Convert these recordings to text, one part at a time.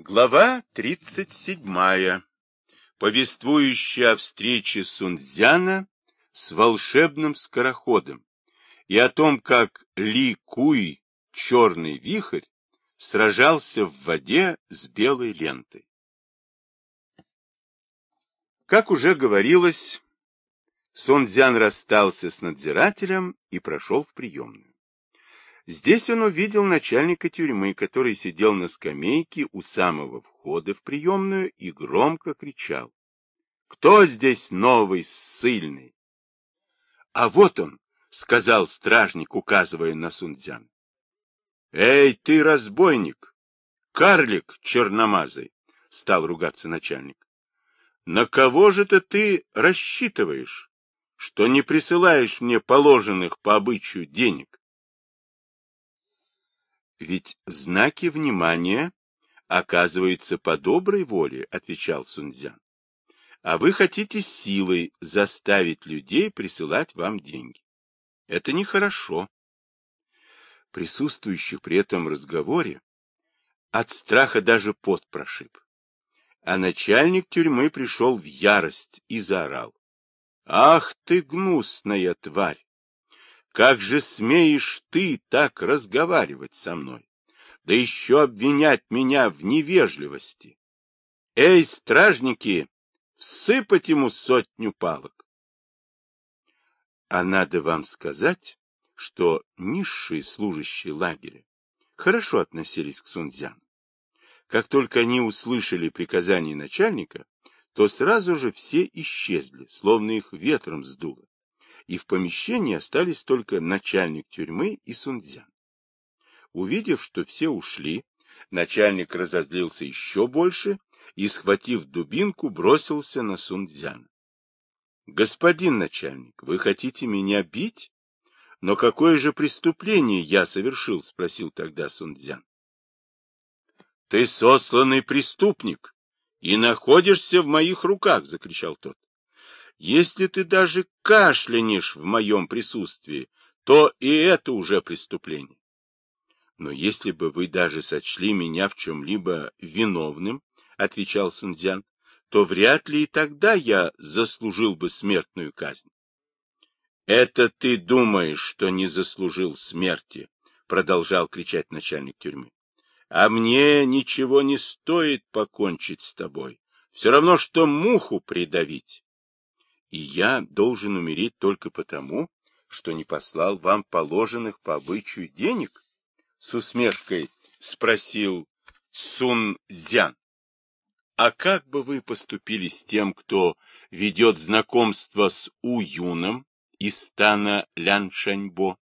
Глава 37. Повествующая о встрече Сунцзяна с волшебным скороходом и о том, как Ли Куй, черный вихрь, сражался в воде с белой лентой. Как уже говорилось, Сунцзян расстался с надзирателем и прошел в приемную. Здесь он увидел начальника тюрьмы, который сидел на скамейке у самого входа в приемную и громко кричал. «Кто здесь новый, ссыльный?» «А вот он!» — сказал стражник, указывая на Сунцзян. «Эй, ты разбойник! Карлик черномазый!» — стал ругаться начальник. «На кого же -то ты рассчитываешь, что не присылаешь мне положенных по обычаю денег?» Ведь знаки внимания оказываются по доброй воле, отвечал Сунцзян. А вы хотите силой заставить людей присылать вам деньги. Это нехорошо. Присутствующих при этом разговоре от страха даже пот прошиб. А начальник тюрьмы пришел в ярость и заорал. «Ах ты, гнусная тварь! Как же смеешь ты так разговаривать со мной? Да еще обвинять меня в невежливости. Эй, стражники, всыпать ему сотню палок. А надо вам сказать, что низшие служащие лагеря хорошо относились к Сунцзяну. Как только они услышали приказание начальника, то сразу же все исчезли, словно их ветром сдуло и в помещении остались только начальник тюрьмы и Сунцзян. Увидев, что все ушли, начальник разозлился еще больше и, схватив дубинку, бросился на Сунцзяна. — Господин начальник, вы хотите меня бить? Но какое же преступление я совершил? — спросил тогда Сунцзян. — Ты сосланный преступник и находишься в моих руках! — закричал тот. Если ты даже кашлянешь в моем присутствии, то и это уже преступление. Но если бы вы даже сочли меня в чем-либо виновным, — отвечал Сунцзян, — то вряд ли и тогда я заслужил бы смертную казнь. — Это ты думаешь, что не заслужил смерти, — продолжал кричать начальник тюрьмы. — А мне ничего не стоит покончить с тобой. Все равно, что муху придавить и я должен умереть только потому, что не послал вам положенных по обычаю денег? С усмешкой спросил Сун Зян. А как бы вы поступили с тем, кто ведет знакомство с У Юном из стана Ляншаньбо?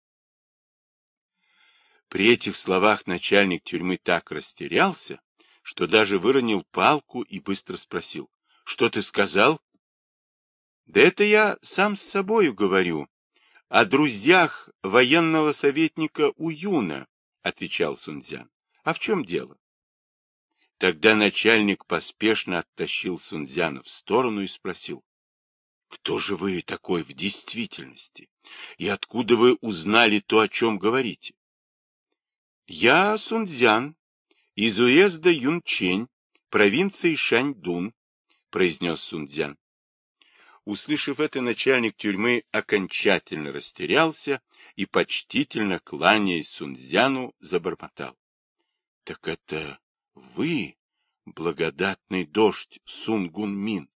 При этих словах начальник тюрьмы так растерялся, что даже выронил палку и быстро спросил. — Что ты сказал? Да это я сам с собою говорю. О друзьях военного советника Уюна, отвечал Сунцзян. А в чем дело? Тогда начальник поспешно оттащил Сунцзяна в сторону и спросил. Кто же вы такой в действительности? И откуда вы узнали то, о чем говорите? Я Сунцзян, из уезда Юнчень, провинции Шаньдун, произнес Сунцзян. Услышав это, начальник тюрьмы окончательно растерялся и, почтительно кланяясь Сунцзяну, забормотал. — Так это вы, благодатный дождь Сунгун Мин?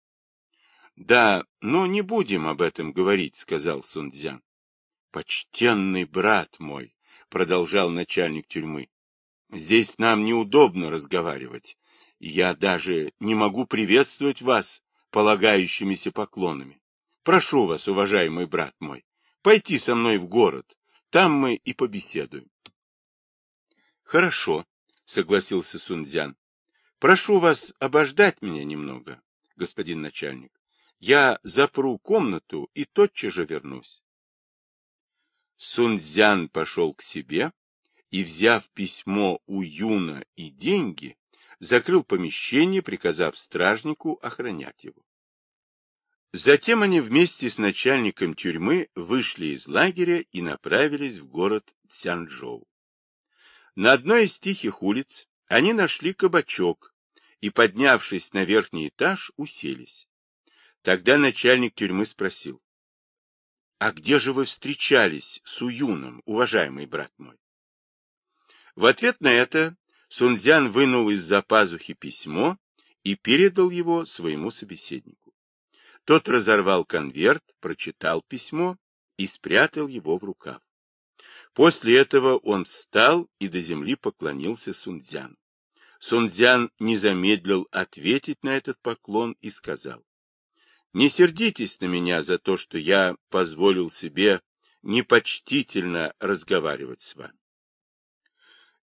— Да, но не будем об этом говорить, — сказал Сунцзян. — Почтенный брат мой, — продолжал начальник тюрьмы, — здесь нам неудобно разговаривать. Я даже не могу приветствовать вас полагающимися поклонами. Прошу вас, уважаемый брат мой, пойти со мной в город, там мы и побеседуем. Хорошо, согласился Сунцзян. Прошу вас обождать меня немного, господин начальник. Я запру комнату и тотчас же вернусь. Сунцзян пошел к себе и, взяв письмо у Юна и деньги, закрыл помещение, приказав стражнику охранять его. Затем они вместе с начальником тюрьмы вышли из лагеря и направились в город Цянчжоу. На одной из тихих улиц они нашли кабачок, и, поднявшись на верхний этаж, уселись. Тогда начальник тюрьмы спросил. — А где же вы встречались с Уюном, уважаемый брат мой? В ответ на это Сунцзян вынул из-за пазухи письмо и передал его своему собеседнику. Тот разорвал конверт, прочитал письмо и спрятал его в рукав. После этого он встал и до земли поклонился Сунцзяну. Сунцзян не замедлил ответить на этот поклон и сказал, «Не сердитесь на меня за то, что я позволил себе непочтительно разговаривать с вами.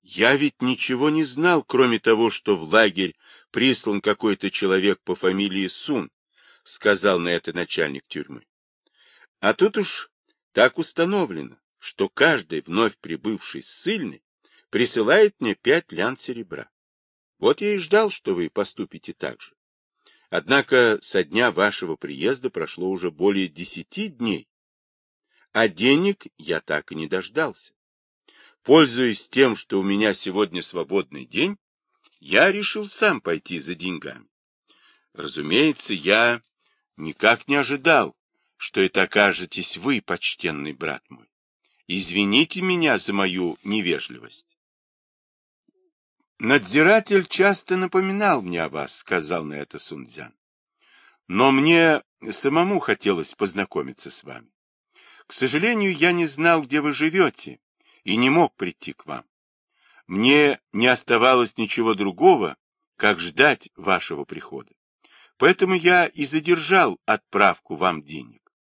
Я ведь ничего не знал, кроме того, что в лагерь прислан какой-то человек по фамилии Сун, сказал на это начальник тюрьмы. А тут уж так установлено, что каждый вновь прибывший ссыльный присылает мне пять лян серебра. Вот я и ждал, что вы поступите так же. Однако со дня вашего приезда прошло уже более десяти дней, а денег я так и не дождался. Пользуясь тем, что у меня сегодня свободный день, я решил сам пойти за деньгами. Разумеется, я никак не ожидал, что это окажетесь вы, почтенный брат мой. Извините меня за мою невежливость. Надзиратель часто напоминал мне о вас, сказал на это Сунцзян. Но мне самому хотелось познакомиться с вами. К сожалению, я не знал, где вы живете, и не мог прийти к вам. Мне не оставалось ничего другого, как ждать вашего прихода. Поэтому я и задержал отправку вам денег.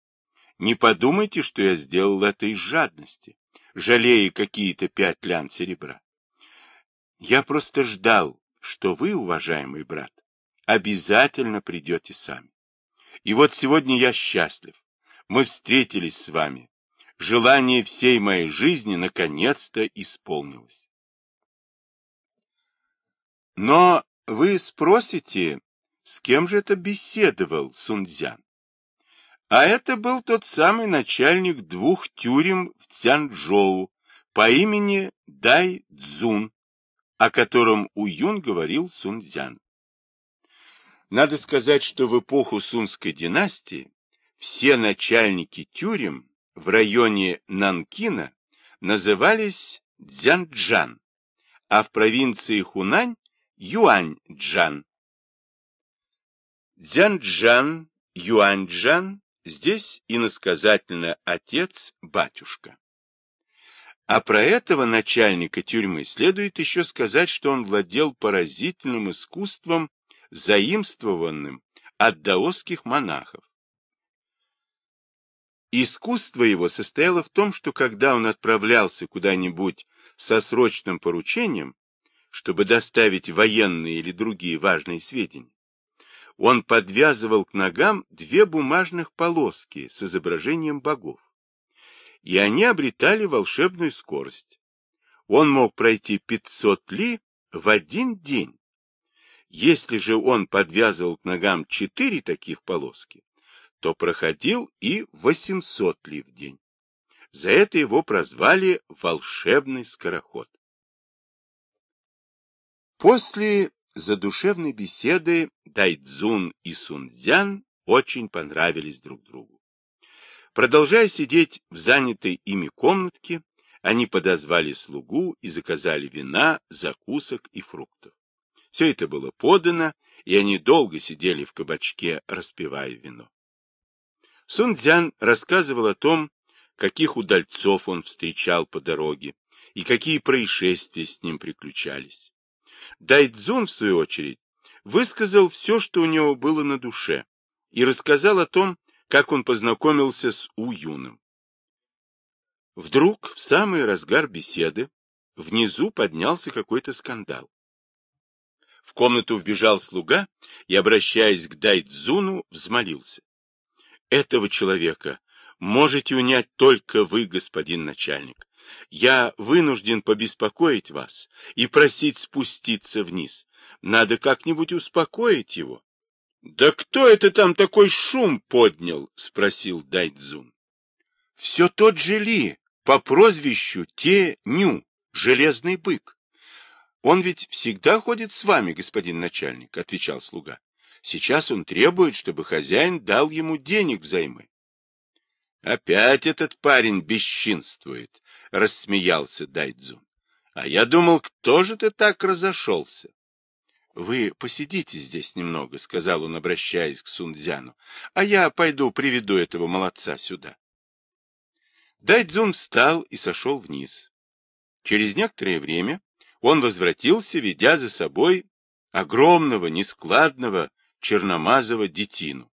Не подумайте, что я сделал это из жадности, жалея какие-то пять лян серебра. Я просто ждал, что вы, уважаемый брат, обязательно придете сами. И вот сегодня я счастлив. Мы встретились с вами, желание всей моей жизни наконец-то исполнилось. Но вы спросите, с кем же это беседовал Сунцзян? А это был тот самый начальник двух тюрем в Цянчжоу по имени Дай Цзун, о котором Уюн говорил Сунцзян. Надо сказать, что в эпоху Сунской династии все начальники тюрем в районе Нанкина назывались Дзянджан, а в провинции Хунань – Юаньчжан. Дзянджан, Юаньчжан – здесь иносказательно отец-батюшка. А про этого начальника тюрьмы следует еще сказать, что он владел поразительным искусством, заимствованным от даосских монахов. Искусство его состояло в том, что когда он отправлялся куда-нибудь со срочным поручением, чтобы доставить военные или другие важные сведения, он подвязывал к ногам две бумажных полоски с изображением богов. И они обретали волшебную скорость. Он мог пройти 500 ли в один день. Если же он подвязывал к ногам четыре таких полоски, то проходил и 800 ли в день. За это его прозвали «волшебный скороход». После задушевной беседы Дайдзун и Сунцзян очень понравились друг другу. Продолжая сидеть в занятой ими комнатке, они подозвали слугу и заказали вина, закусок и фруктов. Все это было подано, и они долго сидели в кабачке, распивая вино. Сунцзян рассказывал о том, каких удальцов он встречал по дороге и какие происшествия с ним приключались. Дайдзун, в свою очередь, высказал все, что у него было на душе, и рассказал о том, как он познакомился с Уюном. Вдруг, в самый разгар беседы, внизу поднялся какой-то скандал. В комнату вбежал слуга и, обращаясь к Дайдзуну, взмолился. Этого человека можете унять только вы, господин начальник. Я вынужден побеспокоить вас и просить спуститься вниз. Надо как-нибудь успокоить его. — Да кто это там такой шум поднял? — спросил Дайдзун. — Все тот же Ли, по прозвищу Те-Ню, железный бык. Он ведь всегда ходит с вами, господин начальник, — отвечал слуга. Сейчас он требует, чтобы хозяин дал ему денег взаймы. — Опять этот парень бесчинствует, — рассмеялся Дайдзун. — А я думал, кто же ты так разошелся? — Вы посидите здесь немного, — сказал он, обращаясь к Сунцзяну, — а я пойду приведу этого молодца сюда. Дайдзун встал и сошел вниз. Через некоторое время он возвратился, ведя за собой огромного, нескладного, черномазого детину.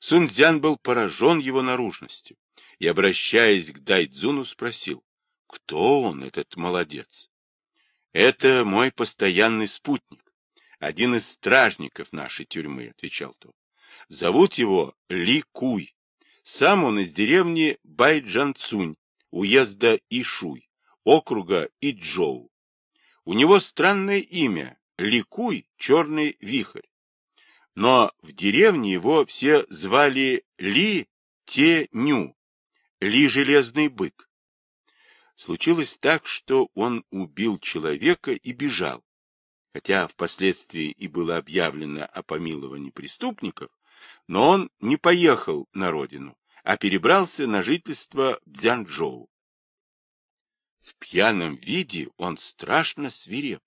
Сунцзян был поражен его наружностью и, обращаясь к Дайдзуну, спросил, кто он, этот молодец? Это мой постоянный спутник, один из стражников нашей тюрьмы, отвечал тот. Зовут его Ли Куй. Сам он из деревни Байджанцунь, уезда Ишуй, округа Иджоу. У него странное имя — Ликуй, черный вихрь. Но в деревне его все звали Ли Те Ню, Ли Железный Бык. Случилось так, что он убил человека и бежал. Хотя впоследствии и было объявлено о помиловании преступников, но он не поехал на родину, а перебрался на жительство в Дзянчжоу. В пьяном виде он страшно свиреп,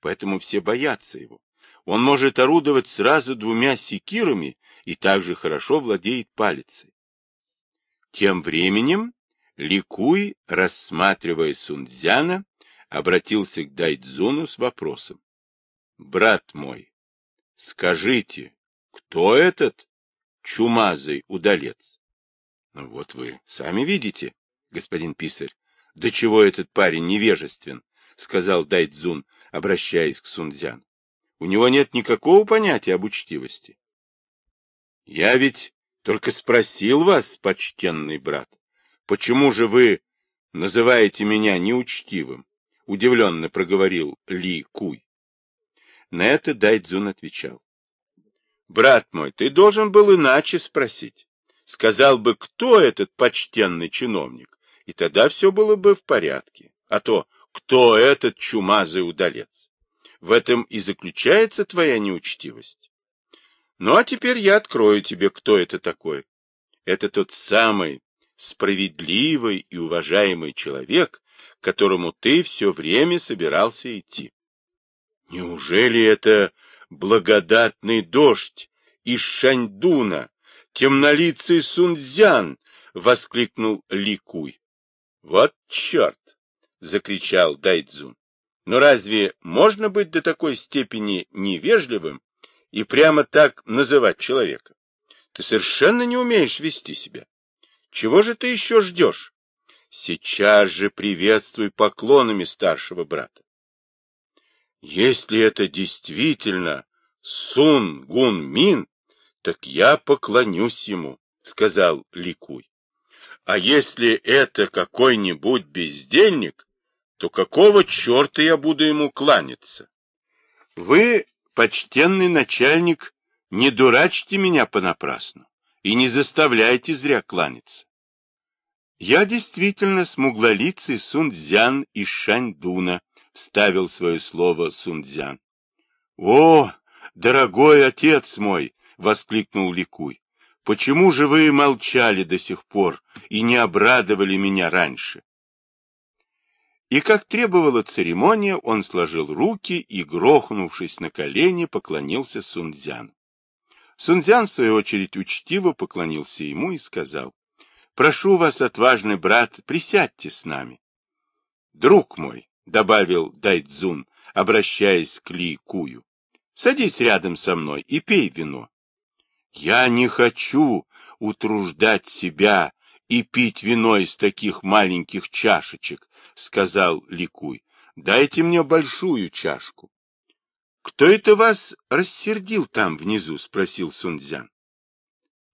поэтому все боятся его. Он может орудовать сразу двумя секирами и также хорошо владеет палицей. Тем временем Ликуй, рассматривая Сунцзяна, обратился к Дайдзуну с вопросом. — Брат мой, скажите, кто этот чумазый удалец? — Ну вот вы сами видите, господин писарь, — До чего этот парень невежествен, — сказал Дайдзун, обращаясь к Сунцзяну. — У него нет никакого понятия об учтивости. — Я ведь только спросил вас, почтенный брат, почему же вы называете меня неучтивым? — удивленно проговорил Ли Куй. На это Дайдзун отвечал. — Брат мой, ты должен был иначе спросить. Сказал бы, кто этот почтенный чиновник, и тогда все было бы в порядке. А то, кто этот чумазый удалец? В этом и заключается твоя неучтивость. Ну, а теперь я открою тебе, кто это такой. Это тот самый справедливый и уважаемый человек, к которому ты все время собирался идти. Неужели это благодатный дождь из Шаньдуна, темнолицый Сунцзян? — воскликнул Ликуй. Вот черт! — закричал Дайдзун. Но разве можно быть до такой степени невежливым и прямо так называть человека? Ты совершенно не умеешь вести себя. Чего же ты еще ждешь? Сейчас же приветствуй поклонами старшего брата. Если это действительно Сун Гун Мин, так я поклонюсь ему, — сказал Ликуй. А если это какой-нибудь бездельник, то какого черта я буду ему кланяться? Вы, почтенный начальник, не дурачьте меня понапрасну и не заставляйте зря кланяться. Я действительно смуглолицый Сунцзян из Шаньдуна, вставил свое слово Сунцзян. О, дорогой отец мой! — воскликнул Ликуй. Почему же вы молчали до сих пор и не обрадовали меня раньше? И как требовала церемония, он сложил руки и, грохнувшись на колени, поклонился Сунцзяну. Сунцзян, в свою очередь, учтиво поклонился ему и сказал, «Прошу вас, отважный брат, присядьте с нами». «Друг мой», — добавил Дайдзун, обращаясь к Ли Кую, — «садись рядом со мной и пей вино. Я не хочу утруждать себя и пить вино из таких маленьких чашечек, сказал Ликуй. Дайте мне большую чашку. Кто это вас рассердил там внизу? спросил Сунцзян.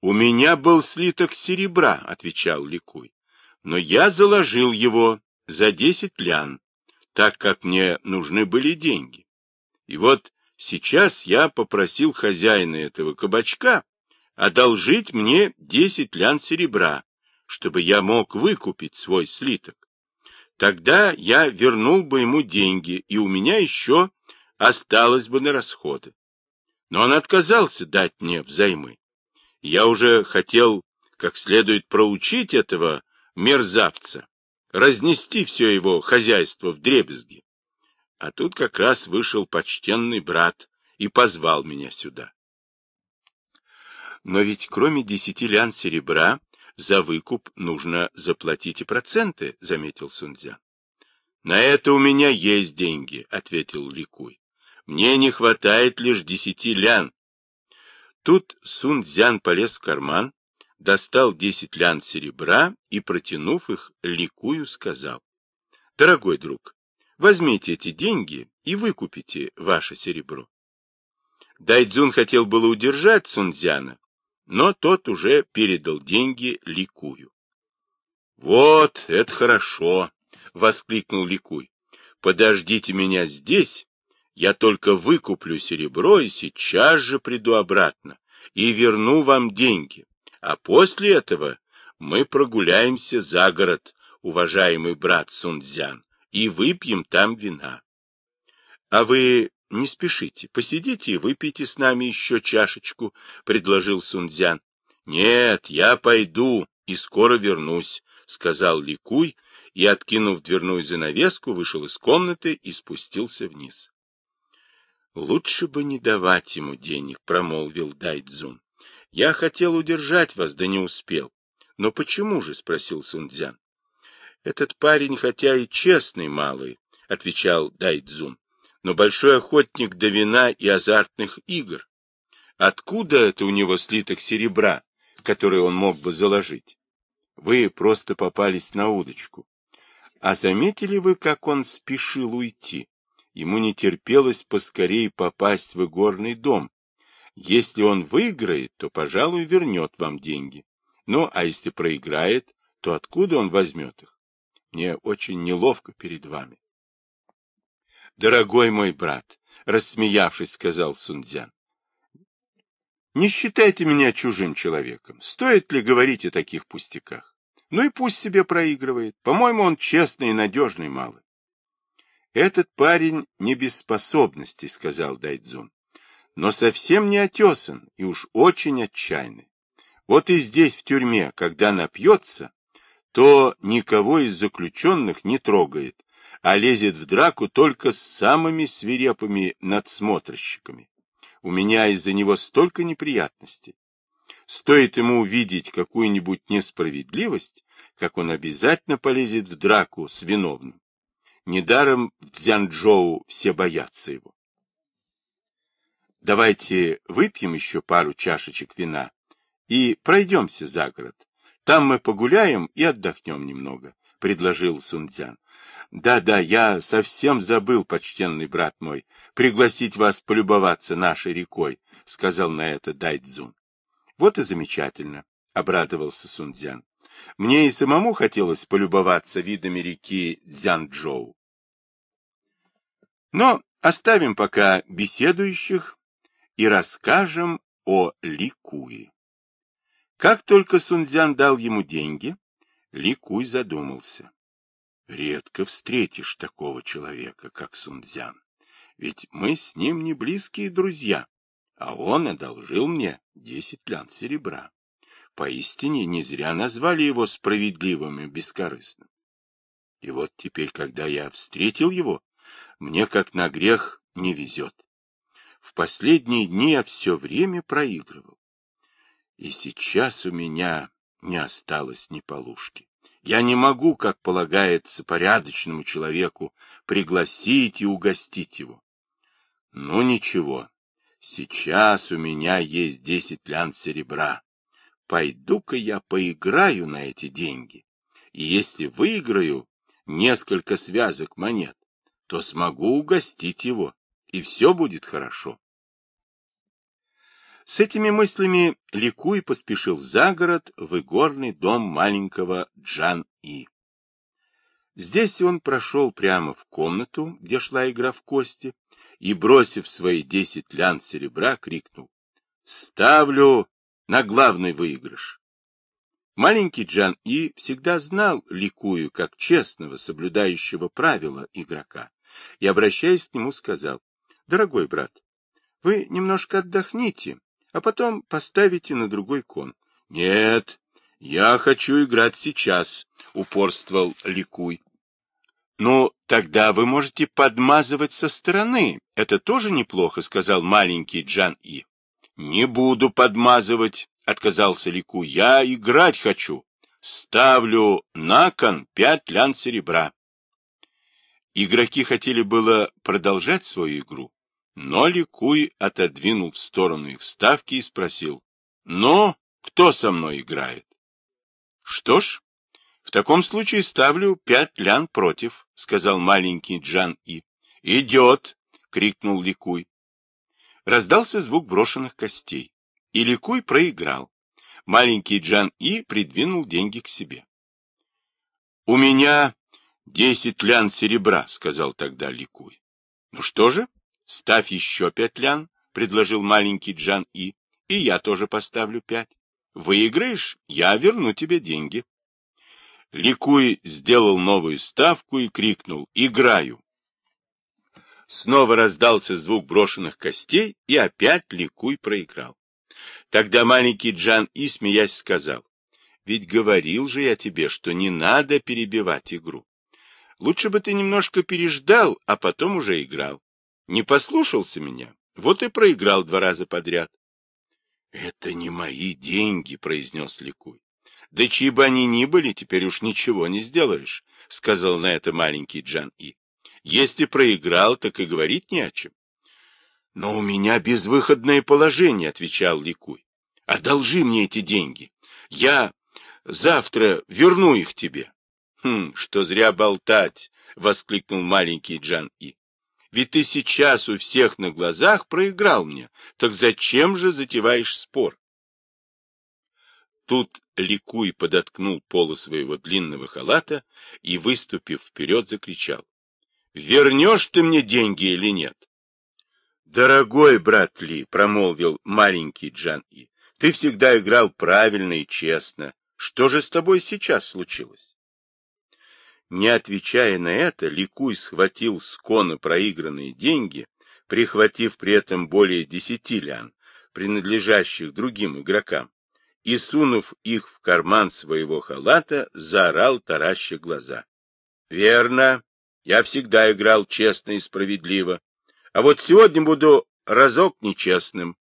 У меня был слиток серебра, отвечал Ликуй. Но я заложил его за десять лян, так как мне нужны были деньги. И вот сейчас я попросил хозяина этого кабачка одолжить мне десять лян серебра, чтобы я мог выкупить свой слиток. Тогда я вернул бы ему деньги, и у меня еще осталось бы на расходы. Но он отказался дать мне взаймы. Я уже хотел как следует проучить этого мерзавца, разнести все его хозяйство в дребезги. А тут как раз вышел почтенный брат и позвал меня сюда. Но ведь кроме десяти лян серебра за выкуп нужно заплатить и проценты, — заметил Сунцзян. — На это у меня есть деньги, — ответил Ликуй. — Мне не хватает лишь десяти лян. Тут Сунцзян полез в карман, достал десять лян серебра и, протянув их, Ликую сказал. — Дорогой друг, возьмите эти деньги и выкупите ваше серебро. Дайдзун хотел было удержать Сунцзяна, но тот уже передал деньги Ликую. — Вот, это хорошо! — воскликнул Ликуй. — Подождите меня здесь, я только выкуплю серебро и сейчас же приду обратно и верну вам деньги, а после этого мы прогуляемся за город, уважаемый брат Сунцзян, и выпьем там вина. А вы не спешите, посидите и выпейте с нами еще чашечку, — предложил Сунцзян. — Нет, я пойду и скоро вернусь, — сказал Ликуй, и, откинув дверную занавеску, вышел из комнаты и спустился вниз. — Лучше бы не давать ему денег, — промолвил Дайдзун. — Я хотел удержать вас, да не успел. — Но почему же? — спросил Сунцзян. — Этот парень, хотя и честный малый, — отвечал Дайдзун, но большой охотник до вина и азартных игр. Откуда это у него слиток серебра, который он мог бы заложить? Вы просто попались на удочку. А заметили вы, как он спешил уйти? Ему не терпелось поскорее попасть в игорный дом. Если он выиграет, то, пожалуй, вернет вам деньги. Ну, а если проиграет, то откуда он возьмет их? Мне очень неловко перед вами. Дорогой мой брат, рассмеявшись, сказал Сунцзян, не считайте меня чужим человеком. Стоит ли говорить о таких пустяках? Ну и пусть себе проигрывает. По-моему, он честный и надежный малый. Этот парень не без способностей, сказал Дайдзун, но совсем не отесан и уж очень отчаянный. Вот и здесь, в тюрьме, когда напьется, то никого из заключенных не трогает, а лезет в драку только с самыми свирепыми надсмотрщиками. У меня из-за него столько неприятностей. Стоит ему увидеть какую-нибудь несправедливость, как он обязательно полезет в драку с виновным. Недаром в Цзянчжоу все боятся его. Давайте выпьем еще пару чашечек вина и пройдемся за город. Там мы погуляем и отдохнем немного, — предложил Сунцзян. Да-да, я совсем забыл, почтенный брат мой, пригласить вас полюбоваться нашей рекой, — сказал на это Дайдзун. Вот и замечательно, — обрадовался Сунцзян. Мне и самому хотелось полюбоваться видами реки Цзянчжоу. Но оставим пока беседующих и расскажем о Ликуе. Как только Сунцзян дал ему деньги, Ликуй задумался. Редко встретишь такого человека, как Сунцзян. Ведь мы с ним не близкие друзья, а он одолжил мне десять лян серебра. Поистине не зря назвали его справедливым и бескорыстным. И вот теперь, когда я встретил его, мне как на грех не везет. В последние дни я все время проигрывал. И сейчас у меня не осталось ни полушки. Я не могу, как полагается порядочному человеку, пригласить и угостить его. Ну ничего, сейчас у меня есть десять лян серебра. Пойду-ка я поиграю на эти деньги. И если выиграю несколько связок монет, то смогу угостить его, и все будет хорошо. С этими мыслями Ликуй поспешил за город в игорный дом маленького Джан-И. Здесь он прошел прямо в комнату, где шла игра в кости, и, бросив свои десять лян серебра, крикнул «Ставлю на главный выигрыш!» Маленький Джан И всегда знал Ликую как честного, соблюдающего правила игрока, и, обращаясь к нему, сказал, «Дорогой брат, вы немножко отдохните, а потом поставите на другой кон». «Нет, я хочу играть сейчас», — упорствовал Ликуй. «Ну, тогда вы можете подмазывать со стороны. Это тоже неплохо», — сказал маленький Джан И. «Не буду подмазывать», — отказался Лику. «Я играть хочу. Ставлю на кон пять лян серебра». Игроки хотели было продолжать свою игру, но Ликуй отодвинул в сторону их ставки и спросил. «Ну, кто со мной играет?» «Что ж, в таком случае ставлю пять лян против», — сказал маленький Джан И. «Идет!» — крикнул Ликуй. Раздался звук брошенных костей, и Ликуй проиграл. Маленький Джан И придвинул деньги к себе. «У меня десять лян серебра», — сказал тогда Ликуй. «Ну что же, ставь еще пять лян», — предложил маленький Джан И, — «и я тоже поставлю пять. Выиграешь, я верну тебе деньги». Ликуй сделал новую ставку и крикнул «Играю!». Снова раздался звук брошенных костей, и опять Ликуй проиграл. Тогда маленький Джан И, смеясь, сказал, «Ведь говорил же я тебе, что не надо перебивать игру. Лучше бы ты немножко переждал, а потом уже играл. Не послушался меня, вот и проиграл два раза подряд». «Это не мои деньги», — произнес Ликуй. Да чьи бы они ни были, теперь уж ничего не сделаешь, — сказал на это маленький Джан И. Если проиграл, так и говорить не о чем. — Но у меня безвыходное положение, — отвечал Ликуй. — Одолжи мне эти деньги. Я завтра верну их тебе. — Хм, что зря болтать, — воскликнул маленький Джан И. — Ведь ты сейчас у всех на глазах проиграл мне. Так зачем же затеваешь спор? Тут Ликуй подоткнул полы своего длинного халата и, выступив вперед, закричал. — Вернешь ты мне деньги или нет? — Дорогой брат Ли, — промолвил маленький Джан И, — ты всегда играл правильно и честно. Что же с тобой сейчас случилось? Не отвечая на это, Ликуй схватил с кона проигранные деньги, прихватив при этом более десяти лян, принадлежащих другим игрокам, и, сунув их в карман своего халата, заорал, тараща глаза. — Верно, я всегда играл честно и справедливо, а вот сегодня буду разок нечестным.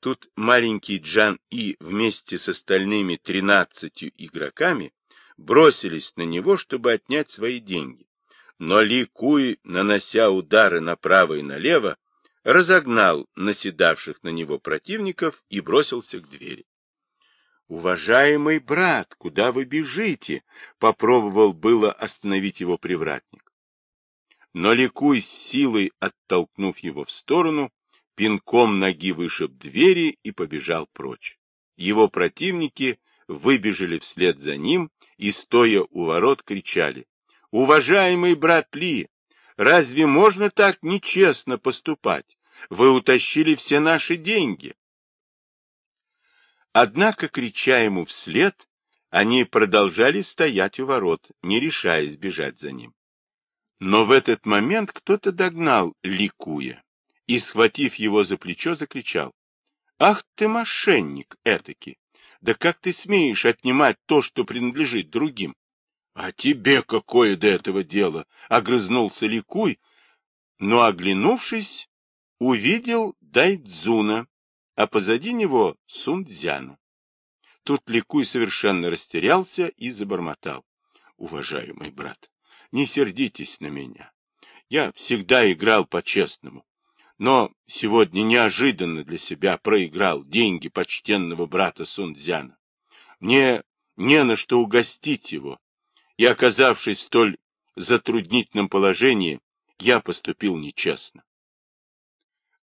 Тут маленький Джан И вместе с остальными тринадцатью игроками бросились на него, чтобы отнять свои деньги. Но Ли Куй, нанося удары направо и налево, разогнал наседавших на него противников и бросился к двери. «Уважаемый брат, куда вы бежите?» — попробовал было остановить его привратник. Но Ликуй с силой, оттолкнув его в сторону, пинком ноги вышиб двери и побежал прочь. Его противники выбежали вслед за ним и, стоя у ворот, кричали. «Уважаемый брат Ли, разве можно так нечестно поступать? Вы утащили все наши деньги. Однако, крича ему вслед, они продолжали стоять у ворот, не решаясь бежать за ним. Но в этот момент кто-то догнал Ликуя и, схватив его за плечо, закричал. — Ах ты, мошенник этакий! Да как ты смеешь отнимать то, что принадлежит другим? — А тебе какое до этого дело? — огрызнулся Ликуй, но, оглянувшись, увидел Дайдзуна, а позади него Сунцзяна. Тут Ликуй совершенно растерялся и забормотал. — Уважаемый брат, не сердитесь на меня. Я всегда играл по-честному, но сегодня неожиданно для себя проиграл деньги почтенного брата Сунцзяна. Мне не на что угостить его, и, оказавшись в столь затруднительном положении, я поступил нечестно.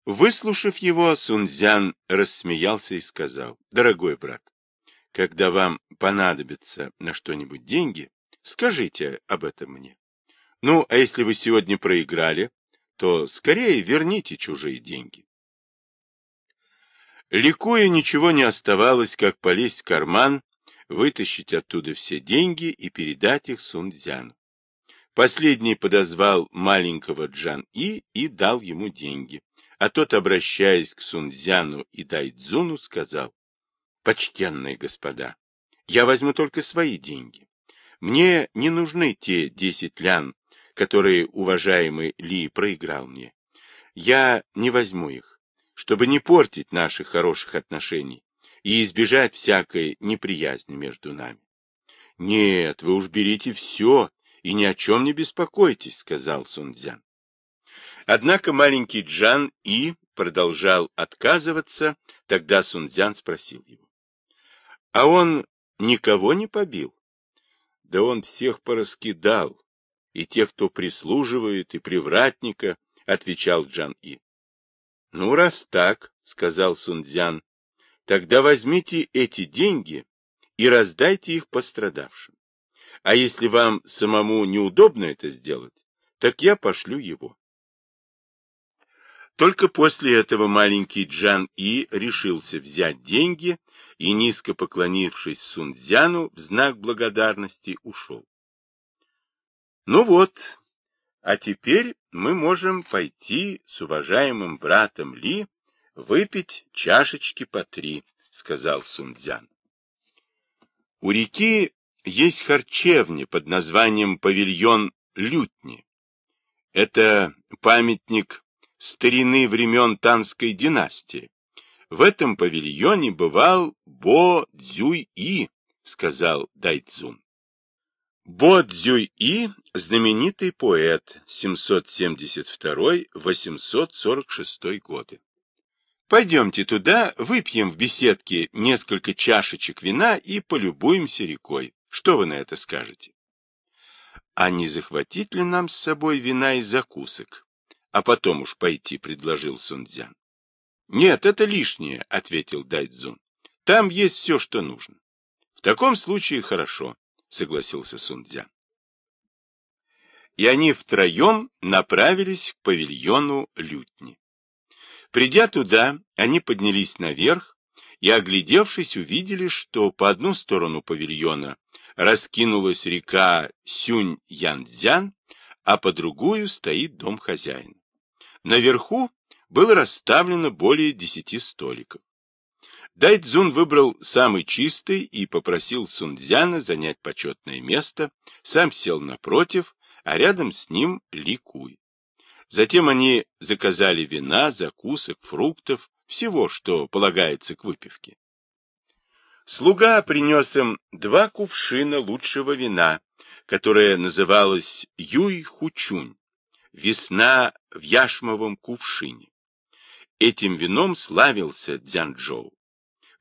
Выслушав его, Сунцзян рассмеялся и сказал, «Дорогой брат, когда вам понадобится на что-нибудь деньги, скажите об этом мне. Ну, а если вы сегодня проиграли, то скорее верните чужие деньги». Ликуя ничего не оставалось, как полезть в карман вытащить оттуда все деньги и передать их Сунцзяну. Последний подозвал маленького Джан-И и дал ему деньги, а тот, обращаясь к Сунцзяну и Дайдзуну, сказал, «Почтенные господа, я возьму только свои деньги. Мне не нужны те десять лян, которые уважаемый Ли проиграл мне. Я не возьму их, чтобы не портить наших хороших отношений и избежать всякой неприязни между нами. — Нет, вы уж берите все и ни о чем не беспокойтесь, — сказал Сунцзян. Однако маленький Джан И продолжал отказываться, тогда Сунцзян спросил его. — А он никого не побил? — Да он всех пораскидал, и тех, кто прислуживает, и привратника, — отвечал Джан И. — Ну, раз так, — сказал Сунцзян, — тогда возьмите эти деньги и раздайте их пострадавшим. А если вам самому неудобно это сделать, так я пошлю его. Только после этого маленький Джан И решился взять деньги и, низко поклонившись Сунцзяну, в знак благодарности ушел. Ну вот, а теперь мы можем пойти с уважаемым братом Ли выпить чашечки по три, сказал Сунцзян. У реки есть харчевня под названием павильон Лютни. Это памятник старины времен Танской династии. В этом павильоне бывал Бо Цзюй-И, сказал Дайцзун. Бо Цзюй-И – знаменитый поэт 772-846 годы. Пойдемте туда, выпьем в беседке несколько чашечек вина и полюбуемся рекой. Что вы на это скажете? А не захватить ли нам с собой вина и закусок? А потом уж пойти, предложил Сунцзян. Нет, это лишнее, ответил Дайцзун. Там есть все, что нужно. В таком случае хорошо, согласился Сунцзян. И они втроем направились к павильону лютни. Придя туда, они поднялись наверх и, оглядевшись, увидели, что по одну сторону павильона раскинулась река Сюнь-Янцзян, а по другую стоит дом хозяина. Наверху было расставлено более десяти столиков. Дайцзун выбрал самый чистый и попросил Сунцзяна занять почетное место, сам сел напротив, а рядом с ним Ли Куй. Затем они заказали вина, закусок, фруктов, всего, что полагается к выпивке. Слуга принес им два кувшина лучшего вина, которое называлось Юй-Хучунь, весна в яшмовом кувшине. Этим вином славился Дзянчжоу.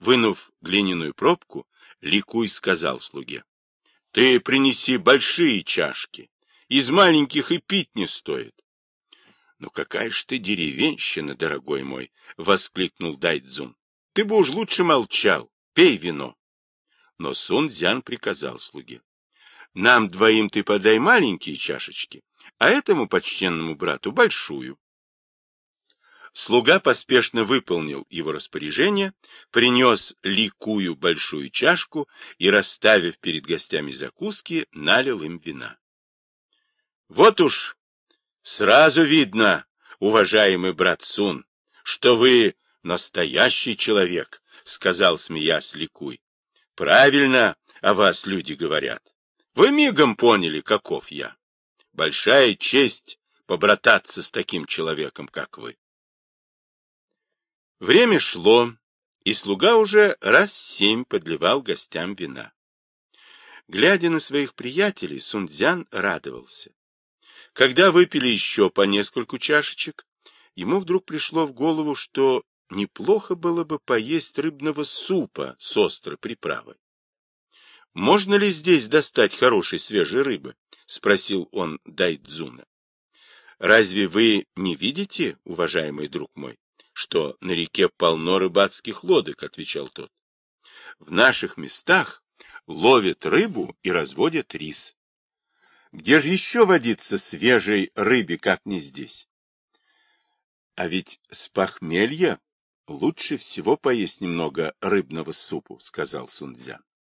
Вынув глиняную пробку, Ликуй сказал слуге, — Ты принеси большие чашки, из маленьких и пить не стоит. — Ну какая ж ты деревенщина, дорогой мой! — воскликнул Дайдзун. — Ты бы уж лучше молчал. Пей вино. Но Сун Цзян приказал слуге. Нам двоим ты подай маленькие чашечки, а этому почтенному брату большую. Слуга поспешно выполнил его распоряжение, принес ликую большую чашку и, расставив перед гостями закуски, налил им вина. Вот уж сразу видно, уважаемый брат Сун, что вы настоящий человек, — сказал, смеясь Ликуй. — Правильно о вас люди говорят. Вы мигом поняли, каков я. Большая честь побрататься с таким человеком, как вы. Время шло, и слуга уже раз семь подливал гостям вина. Глядя на своих приятелей, Сунцзян радовался. Когда выпили еще по нескольку чашечек, ему вдруг пришло в голову, что неплохо было бы поесть рыбного супа с острой приправой. «Можно ли здесь достать хорошей свежей рыбы?» — спросил он Дайдзуна. «Разве вы не видите, уважаемый друг мой, что на реке полно рыбацких лодок?» — отвечал тот. «В наших местах ловят рыбу и разводят рис. Где же еще водиться свежей рыбе, как не здесь? А ведь с похмелья лучше всего поесть немного рыбного супу, сказал Сунцзян.